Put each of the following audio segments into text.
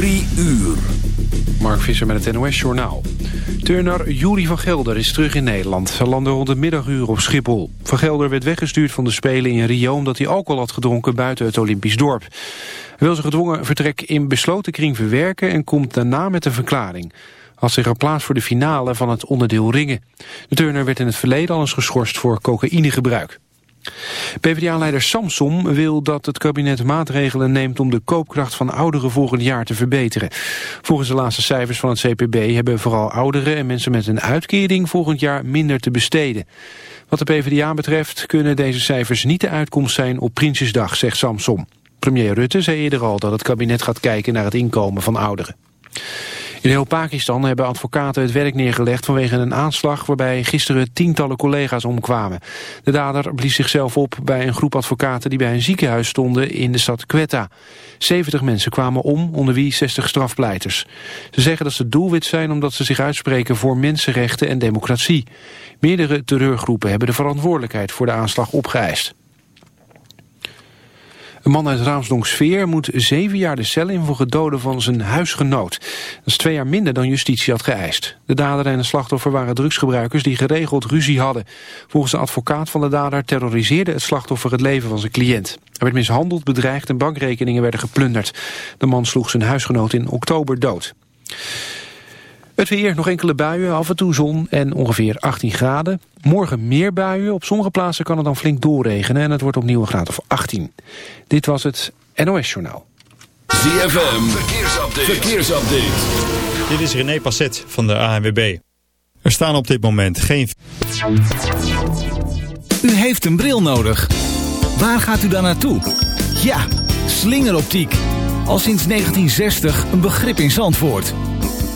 Drie uur. Mark Visser met het NOS Journaal. Turner Jury van Gelder is terug in Nederland. Hij landde rond het middaguur op Schiphol. Van Gelder werd weggestuurd van de Spelen in Rio... omdat hij alcohol had gedronken buiten het Olympisch dorp. Hij wil zijn gedwongen vertrek in besloten kring verwerken... en komt daarna met een verklaring. Had zich geplaatst voor de finale van het onderdeel ringen. De Turner werd in het verleden al eens geschorst voor cocaïnegebruik. PvdA-leider Samsom wil dat het kabinet maatregelen neemt om de koopkracht van ouderen volgend jaar te verbeteren. Volgens de laatste cijfers van het CPB hebben vooral ouderen en mensen met een uitkering volgend jaar minder te besteden. Wat de PvdA betreft kunnen deze cijfers niet de uitkomst zijn op Prinsjesdag, zegt Samsom. Premier Rutte zei eerder al dat het kabinet gaat kijken naar het inkomen van ouderen. In heel Pakistan hebben advocaten het werk neergelegd vanwege een aanslag waarbij gisteren tientallen collega's omkwamen. De dader blies zichzelf op bij een groep advocaten die bij een ziekenhuis stonden in de stad Quetta. 70 mensen kwamen om, onder wie 60 strafpleiters. Ze zeggen dat ze doelwit zijn omdat ze zich uitspreken voor mensenrechten en democratie. Meerdere terreurgroepen hebben de verantwoordelijkheid voor de aanslag opgeëist. Een man uit Raamsdonksveer moet zeven jaar de cel in voor het doden van zijn huisgenoot. Dat is twee jaar minder dan justitie had geëist. De dader en de slachtoffer waren drugsgebruikers die geregeld ruzie hadden. Volgens de advocaat van de dader terroriseerde het slachtoffer het leven van zijn cliënt. Hij werd mishandeld, bedreigd en bankrekeningen werden geplunderd. De man sloeg zijn huisgenoot in oktober dood. Het weer, nog enkele buien, af en toe zon en ongeveer 18 graden. Morgen meer buien, op sommige plaatsen kan het dan flink doorregenen... en het wordt opnieuw een graad of 18. Dit was het NOS Journaal. ZFM, verkeersupdate. verkeersupdate. Dit is René Passet van de ANWB. Er staan op dit moment geen... U heeft een bril nodig. Waar gaat u dan naartoe? Ja, slingeroptiek. Al sinds 1960 een begrip in Zandvoort.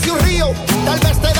nació un río, tal vez te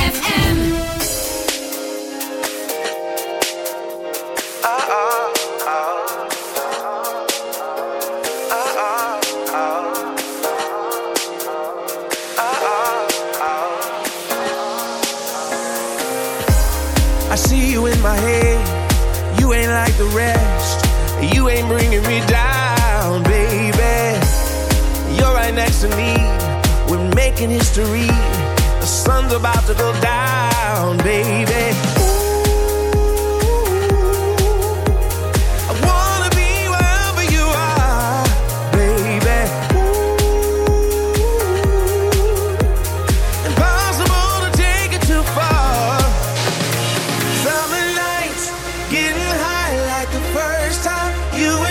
you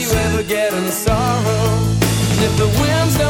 you ever get in sorrow. And if the wind's don't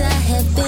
I have been.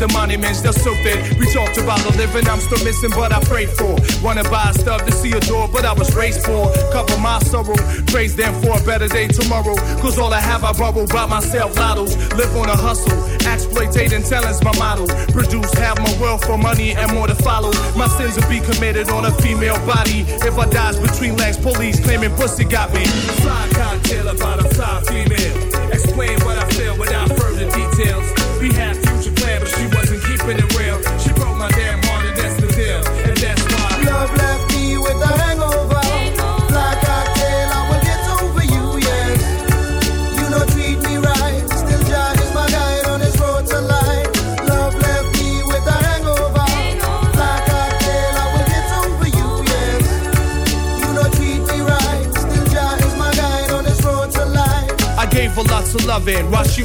And monuments they're it. We talked about the living I'm still missing, but I prayed for. Wanna buy stuff to see a door, but I was raised for. Cover my sorrow, praise them for a better day tomorrow. Cause all I have, I borrow by myself. Lottos, live on a hustle, exploitating talent's my model. Produce half my wealth for money and more to follow. My sins will be committed on a female body. If I dies between legs, police claiming pussy got me. Fly cocktail about a Why?